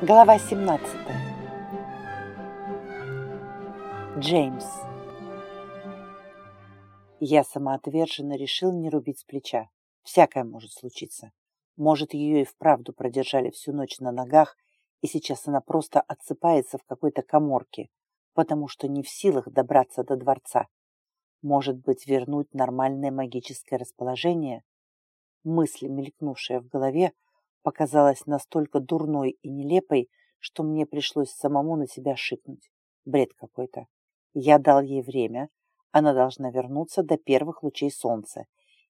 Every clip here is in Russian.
Глава 17. Джеймс. Я самоотверженно решил не рубить с плеча. Всякое может случиться. Может, ее и вправду продержали всю ночь на ногах, и сейчас она просто отсыпается в какой-то коморке, потому что не в силах добраться до дворца. Может быть, вернуть нормальное магическое расположение? Мысль, мелькнувшая в голове, показалась настолько дурной и нелепой, что мне пришлось самому на себя шикнуть. Бред какой-то. Я дал ей время, она должна вернуться до первых лучей солнца.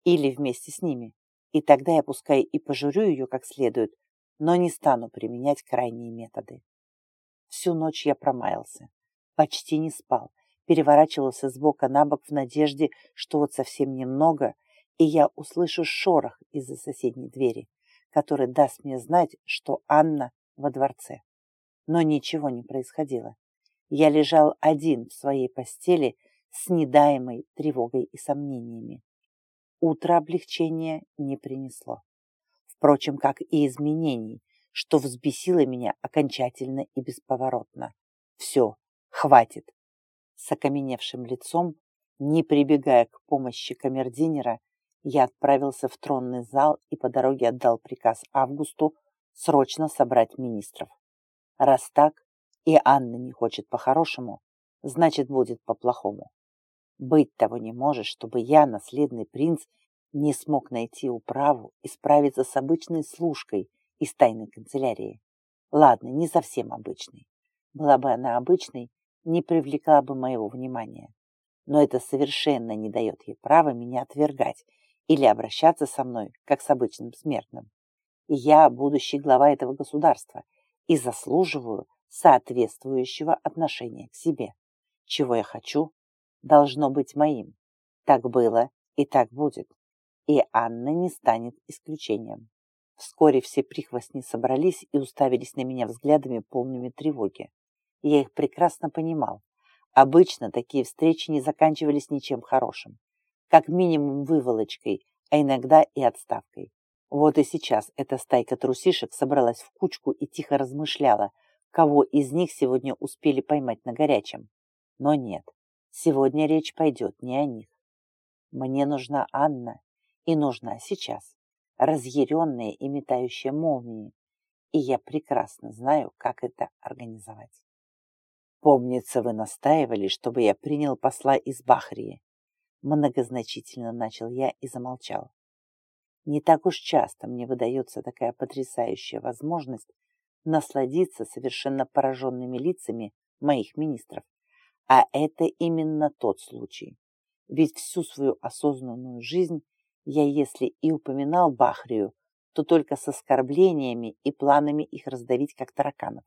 Или вместе с ними. И тогда я пускай и пожурю ее как следует, но не стану применять крайние методы. Всю ночь я промаялся. Почти не спал. Переворачивался с бока на бок в надежде, что вот совсем немного, и я услышу шорох из-за соседней двери который даст мне знать, что Анна во дворце. Но ничего не происходило. Я лежал один в своей постели с недаемой тревогой и сомнениями. Утро облегчения не принесло. Впрочем, как и изменений, что взбесило меня окончательно и бесповоротно. Все, хватит. С окаменевшим лицом, не прибегая к помощи камердинера, я отправился в тронный зал и по дороге отдал приказ Августу срочно собрать министров. Раз так, и Анна не хочет по-хорошему, значит, будет по-плохому. Быть того не может, чтобы я, наследный принц, не смог найти управу и справиться с обычной служкой из тайной канцелярии. Ладно, не совсем обычной. Была бы она обычной, не привлекла бы моего внимания. Но это совершенно не дает ей права меня отвергать или обращаться со мной, как с обычным смертным. Я будущий глава этого государства и заслуживаю соответствующего отношения к себе. Чего я хочу, должно быть моим. Так было и так будет. И Анна не станет исключением. Вскоре все прихвостни собрались и уставились на меня взглядами полными тревоги. Я их прекрасно понимал. Обычно такие встречи не заканчивались ничем хорошим как минимум выволочкой, а иногда и отставкой. Вот и сейчас эта стайка трусишек собралась в кучку и тихо размышляла, кого из них сегодня успели поймать на горячем. Но нет, сегодня речь пойдет не о них. Мне нужна Анна, и нужна сейчас, разъяренная и метающая молнии, и я прекрасно знаю, как это организовать. Помнится, вы настаивали, чтобы я принял посла из Бахрии. Многозначительно начал я и замолчал. Не так уж часто мне выдается такая потрясающая возможность насладиться совершенно пораженными лицами моих министров. А это именно тот случай. Ведь всю свою осознанную жизнь я, если и упоминал Бахрию, то только с оскорблениями и планами их раздавить, как тараканов.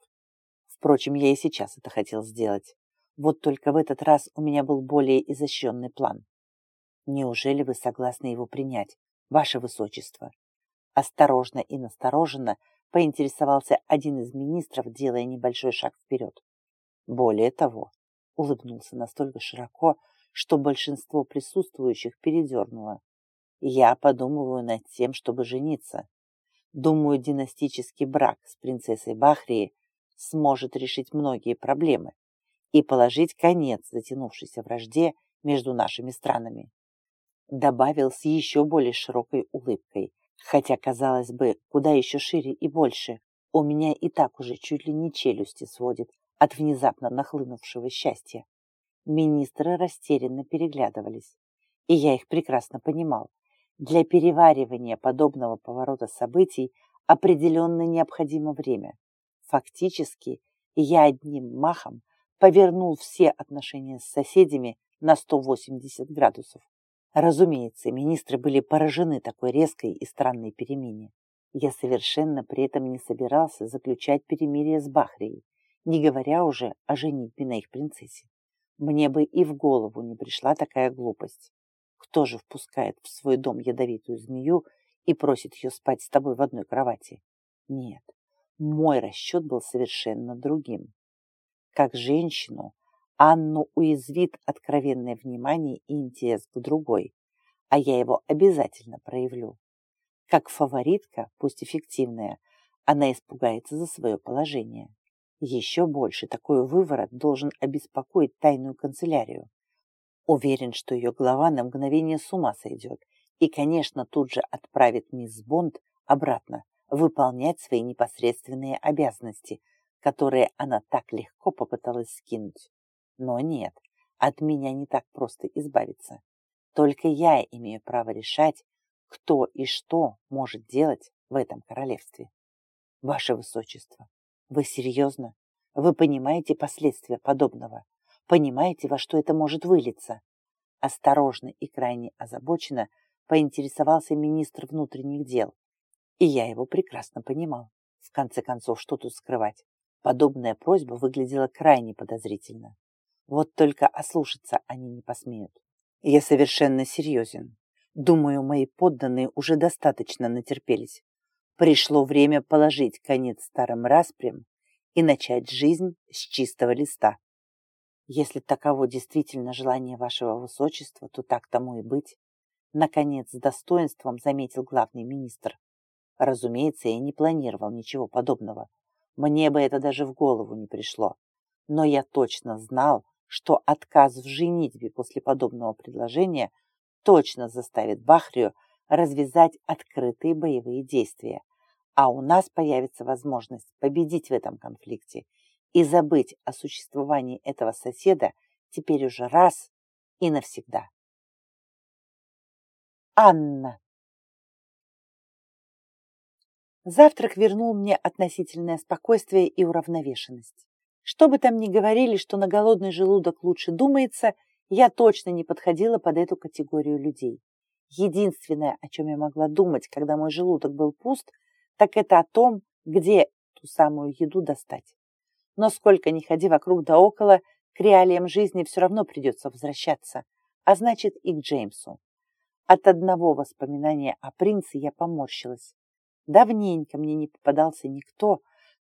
Впрочем, я и сейчас это хотел сделать. Вот только в этот раз у меня был более изощренный план. Неужели вы согласны его принять, ваше высочество? Осторожно и настороженно поинтересовался один из министров, делая небольшой шаг вперед. Более того, улыбнулся настолько широко, что большинство присутствующих передернуло. Я подумываю над тем, чтобы жениться. Думаю, династический брак с принцессой Бахрии сможет решить многие проблемы и положить конец затянувшейся вражде между нашими странами добавил с еще более широкой улыбкой. Хотя, казалось бы, куда еще шире и больше. У меня и так уже чуть ли не челюсти сводит от внезапно нахлынувшего счастья. Министры растерянно переглядывались. И я их прекрасно понимал. Для переваривания подобного поворота событий определенно необходимо время. Фактически, я одним махом повернул все отношения с соседями на 180 градусов. Разумеется, министры были поражены такой резкой и странной перемене. Я совершенно при этом не собирался заключать перемирие с Бахрией, не говоря уже о женитьбе на их принцессе. Мне бы и в голову не пришла такая глупость. Кто же впускает в свой дом ядовитую змею и просит ее спать с тобой в одной кровати? Нет, мой расчет был совершенно другим. Как женщину Анну уязвит откровенное внимание и интерес к другой, а я его обязательно проявлю. Как фаворитка, пусть эффективная, Она испугается за свое положение. Еще больше такой выворот должен обеспокоить тайную канцелярию. Уверен, что ее глава на мгновение с ума сойдет и, конечно, тут же отправит мисс Бонд обратно выполнять свои непосредственные обязанности, которые она так легко попыталась скинуть. Но нет, от меня не так просто избавиться. Только я имею право решать, кто и что может делать в этом королевстве. Ваше Высочество, вы серьезно? Вы понимаете последствия подобного? Понимаете, во что это может вылиться? Осторожно и крайне озабоченно поинтересовался министр внутренних дел. И я его прекрасно понимал. В конце концов, что тут скрывать? Подобная просьба выглядела крайне подозрительно. Вот только ослушаться они не посмеют. Я совершенно серьезен. Думаю, мои подданные уже достаточно натерпелись. Пришло время положить конец старым распрям и начать жизнь с чистого листа. Если таково действительно желание вашего высочества, то так тому и быть. Наконец, с достоинством заметил главный министр. Разумеется, я не планировал ничего подобного. Мне бы это даже в голову не пришло. Но я точно знал, что отказ в женитьбе после подобного предложения точно заставит Бахрию развязать открытые боевые действия, а у нас появится возможность победить в этом конфликте и забыть о существовании этого соседа теперь уже раз и навсегда. Анна Завтрак вернул мне относительное спокойствие и уравновешенность. Что бы там ни говорили, что на голодный желудок лучше думается, я точно не подходила под эту категорию людей. Единственное, о чем я могла думать, когда мой желудок был пуст, так это о том, где ту самую еду достать. Но сколько ни ходи вокруг да около, к реалиям жизни все равно придется возвращаться, а значит и к Джеймсу. От одного воспоминания о принце я поморщилась. Давненько мне не попадался никто,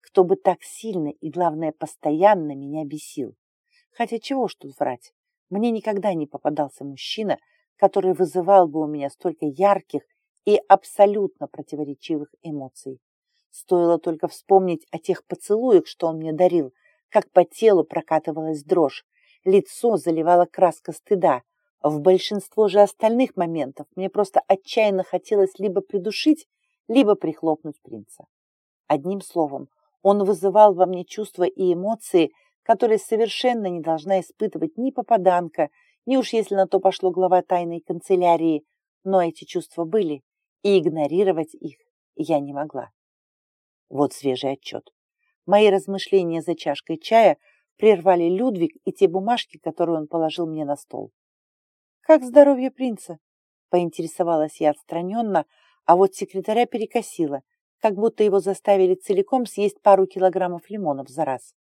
кто бы так сильно и, главное, постоянно меня бесил. Хотя чего ж тут врать? Мне никогда не попадался мужчина, который вызывал бы у меня столько ярких и абсолютно противоречивых эмоций. Стоило только вспомнить о тех поцелуях, что он мне дарил, как по телу прокатывалась дрожь, лицо заливала краска стыда. В большинство же остальных моментов мне просто отчаянно хотелось либо придушить, либо прихлопнуть принца. Одним словом, он вызывал во мне чувства и эмоции, которые совершенно не должна испытывать ни попаданка, ни уж если на то пошло глава тайной канцелярии, но эти чувства были, и игнорировать их я не могла. Вот свежий отчет. Мои размышления за чашкой чая прервали Людвиг и те бумажки, которые он положил мне на стол. «Как здоровье принца?» – поинтересовалась я отстраненно, а вот секретаря перекосила, как будто его заставили целиком съесть пару килограммов лимонов за раз.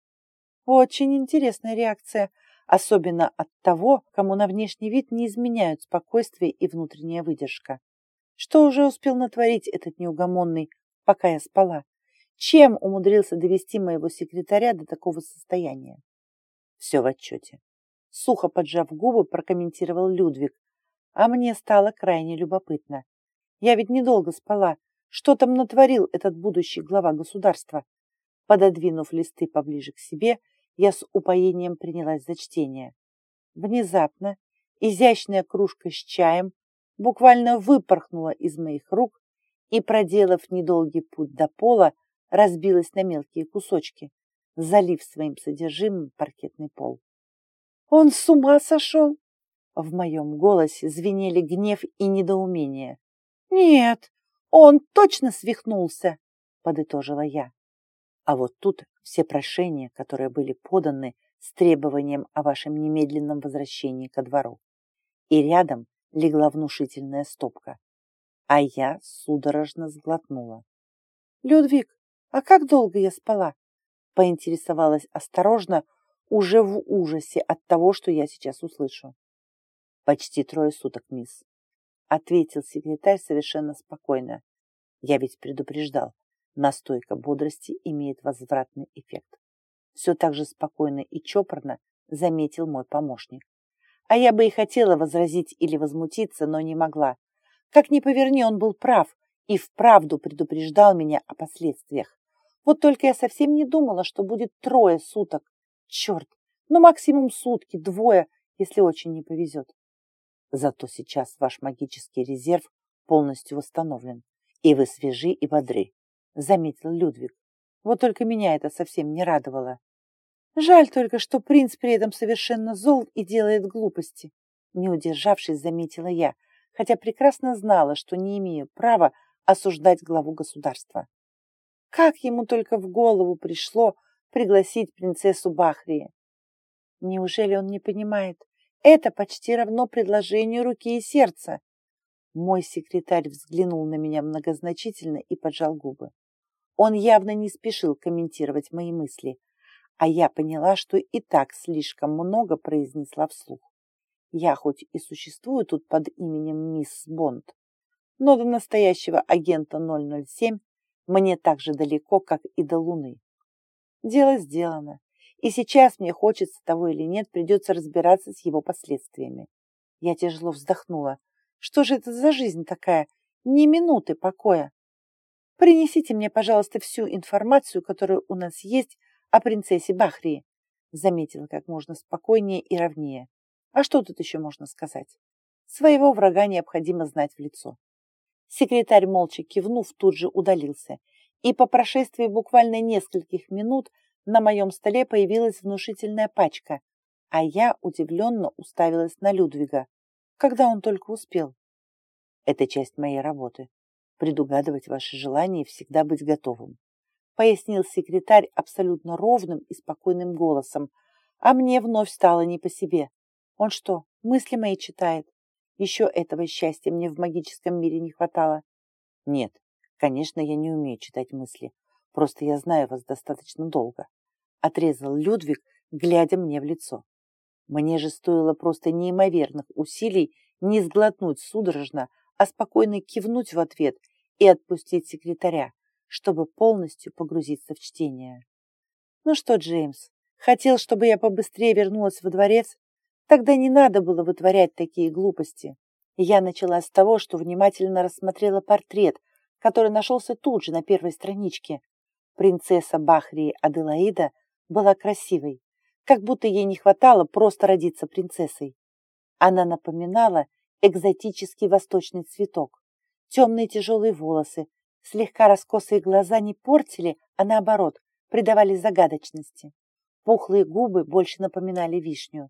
Очень интересная реакция, особенно от того, кому на внешний вид не изменяют спокойствие и внутренняя выдержка. Что уже успел натворить этот неугомонный, пока я спала? Чем умудрился довести моего секретаря до такого состояния? Все в отчете. Сухо поджав губы, прокомментировал Людвиг, а мне стало крайне любопытно. Я ведь недолго спала. Что там натворил этот будущий глава государства? Пододвинув листы поближе к себе, я с упоением принялась за чтение. Внезапно изящная кружка с чаем буквально выпорхнула из моих рук и, проделав недолгий путь до пола, разбилась на мелкие кусочки, залив своим содержимым паркетный пол. «Он с ума сошел!» В моем голосе звенели гнев и недоумение. «Нет, он точно свихнулся!» — подытожила я. А вот тут все прошения, которые были поданы с требованием о вашем немедленном возвращении ко двору. И рядом легла внушительная стопка. А я судорожно сглотнула. «Людвиг, а как долго я спала?» Поинтересовалась осторожно, уже в ужасе от того, что я сейчас услышу. «Почти трое суток, мисс», — ответил секретарь совершенно спокойно. «Я ведь предупреждал, настойка бодрости имеет возвратный эффект». Все так же спокойно и чопорно заметил мой помощник. А я бы и хотела возразить или возмутиться, но не могла. Как ни поверни, он был прав и вправду предупреждал меня о последствиях. Вот только я совсем не думала, что будет трое суток. Черт, ну максимум сутки, двое, если очень не повезет. Зато сейчас ваш магический резерв полностью восстановлен, и вы свежи и бодры, заметил Людвиг. Вот только меня это совсем не радовало. Жаль только, что принц при этом совершенно зол и делает глупости. Не удержавшись, заметила я, хотя прекрасно знала, что не имею права осуждать главу государства. Как ему только в голову пришло пригласить принцессу Бахрии? Неужели он не понимает? Это почти равно предложению руки и сердца. Мой секретарь взглянул на меня многозначительно и поджал губы. Он явно не спешил комментировать мои мысли, а я поняла, что и так слишком много произнесла вслух. Я хоть и существую тут под именем мисс Бонд, но до настоящего агента 007 мне так же далеко, как и до Луны. Дело сделано, и сейчас мне хочется того или нет, придется разбираться с его последствиями. Я тяжело вздохнула. Что же это за жизнь такая? Ни минуты покоя. Принесите мне, пожалуйста, всю информацию, которая у нас есть о принцессе Бахрии, заметила как можно спокойнее и ровнее. А что тут еще можно сказать? Своего врага необходимо знать в лицо. Секретарь, молча кивнув, тут же удалился, и по прошествии буквально нескольких минут на моем столе появилась внушительная пачка, а я удивленно уставилась на Людвига, когда он только успел. Это часть моей работы – предугадывать ваши желания и всегда быть готовым, пояснил секретарь абсолютно ровным и спокойным голосом, а мне вновь стало не по себе. Он что, мысли мои читает? Еще этого счастья мне в магическом мире не хватало. Нет, конечно, я не умею читать мысли. Просто я знаю вас достаточно долго. Отрезал Людвиг, глядя мне в лицо. Мне же стоило просто неимоверных усилий не сглотнуть судорожно, а спокойно кивнуть в ответ и отпустить секретаря, чтобы полностью погрузиться в чтение. Ну что, Джеймс, хотел, чтобы я побыстрее вернулась во дворец? Тогда не надо было вытворять такие глупости. Я начала с того, что внимательно рассмотрела портрет, который нашелся тут же на первой страничке. Принцесса Бахрии Аделаида была красивой, как будто ей не хватало просто родиться принцессой. Она напоминала экзотический восточный цветок. Темные тяжелые волосы, слегка раскосые глаза не портили, а наоборот, придавали загадочности. Пухлые губы больше напоминали вишню.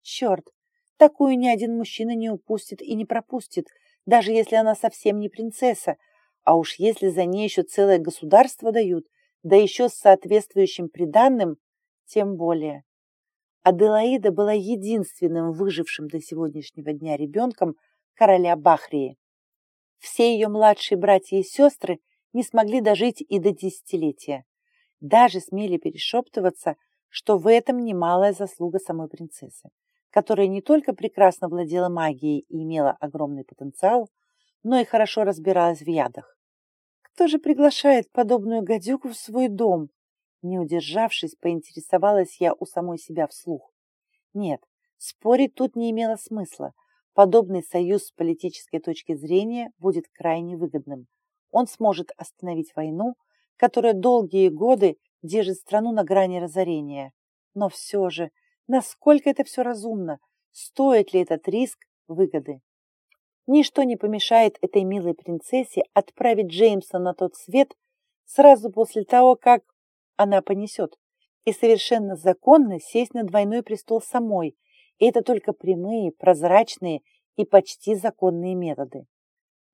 Черт, такую ни один мужчина не упустит и не пропустит, даже если она совсем не принцесса, а уж если за ней еще целое государство дают, да еще с соответствующим приданным, тем более. Аделаида была единственным выжившим до сегодняшнего дня ребенком короля Бахрии. Все ее младшие братья и сестры не смогли дожить и до десятилетия. Даже смели перешептываться, что в этом немалая заслуга самой принцессы которая не только прекрасно владела магией и имела огромный потенциал, но и хорошо разбиралась в ядах. Кто же приглашает подобную гадюку в свой дом? Не удержавшись, поинтересовалась я у самой себя вслух. Нет, спорить тут не имело смысла. Подобный союз с политической точки зрения будет крайне выгодным. Он сможет остановить войну, которая долгие годы держит страну на грани разорения. Но все же Насколько это все разумно? Стоит ли этот риск выгоды? Ничто не помешает этой милой принцессе отправить Джеймса на тот свет сразу после того, как она понесет, и совершенно законно сесть на двойной престол самой. И это только прямые, прозрачные и почти законные методы.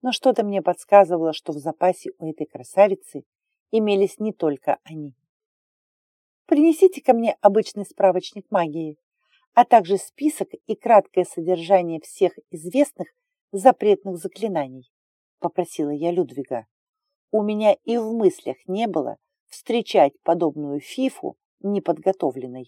Но что-то мне подсказывало, что в запасе у этой красавицы имелись не только они. Принесите ко мне обычный справочник магии, а также список и краткое содержание всех известных запретных заклинаний, попросила я Людвига. У меня и в мыслях не было встречать подобную фифу неподготовленной.